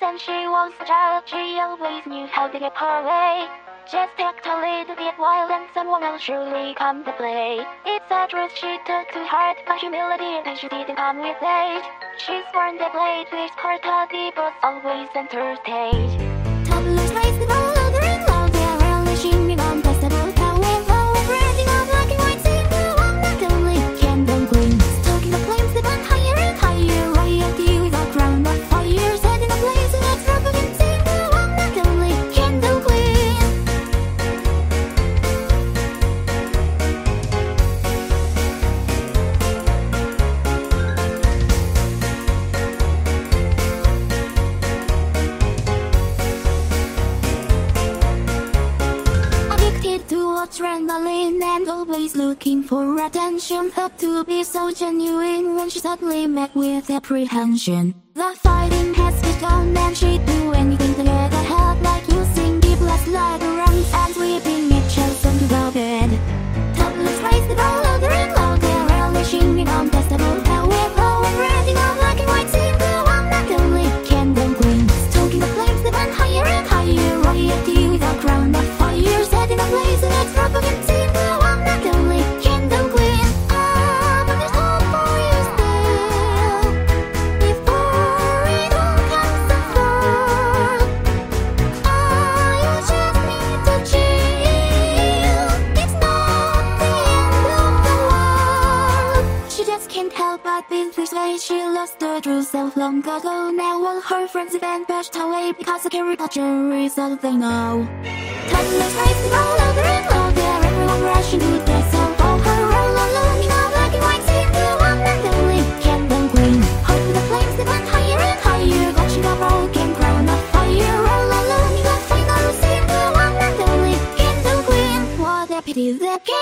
and she was a child, she always knew how to get her way. Just act a little bit wild and someone else surely come to play. It's a truth she took to heart, but humility and she didn't come with age. She's born the blade with her toddy, but always. Toddlers raise the always looking for attention. Thought to be so genuine when she suddenly met with apprehension. The fighting has begun and she'd just can't help but be persuaded she lost her true self long ago. Now all her friends have been pushed away because the caricature is all they know. Toddlers raise the ball louder and louder, everyone rushing to the sound of her all alone. In a black and white scene, the one and only candle queen. With the flames that went higher and higher, watching a broken crown of fire. All alone in the final scene, the one and only candle queen. What a pity, the queen.